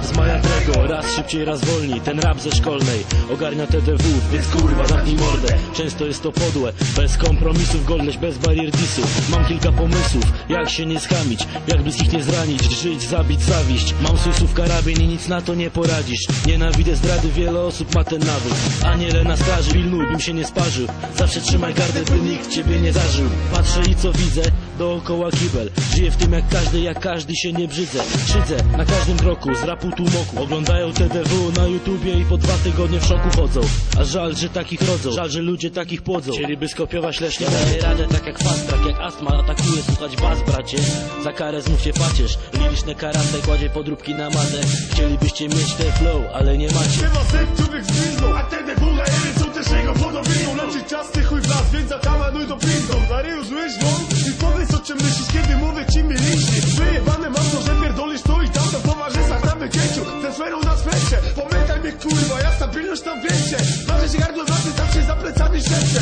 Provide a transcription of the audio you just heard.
Raz ma Jadrego, raz szybciej, raz wolniej. Ten rap ze szkolnej ogarnia TDW Więc kurwa zamknij mordę. Często jest to podłe, bez kompromisów Golność bez barier disów. Mam kilka pomysłów, jak się nie skamić Jak bliskich nie zranić, żyć, zabić, zawiść Mam swój słów karabin i nic na to nie poradzisz. Nienawidzę zdrady, wiele osób ma ten nawyk. Aniele na straży, pilnuj, bym się nie sparzył. Zawsze trzymaj gardę, by nikt ciebie nie zażył. Patrzę i co widzę, dookoła kibel Żyję w tym jak każdy, jak każdy się nie brzydzę. Szydzę na każdym kroku, z rapu tłumoku Oglądają TDW na YouTubie i po dwa tygodnie w szoku chodzą. A żal, że takich rodzą, żal, że ludzie takich płodzą. Chcieliby skopiować leśnie, daje radę tak jak fast track Jak astma. Atakuje, słuchać bas bracie. Za karę znów się pacierz, liryczne karate Kładzie podróbki na matę Chcielibyście mieć ten flow, ale nie macie. Chyba set człowiek z blizną A debula jeden są też jego podobieństwo Leczy czas ty chuj w las, więc zakałanuj do pizdą Daryjusz łyżwą kurwa, ja stabilność tam wiecie Zawsze się gardło nocy, zawsze za plecami ślepce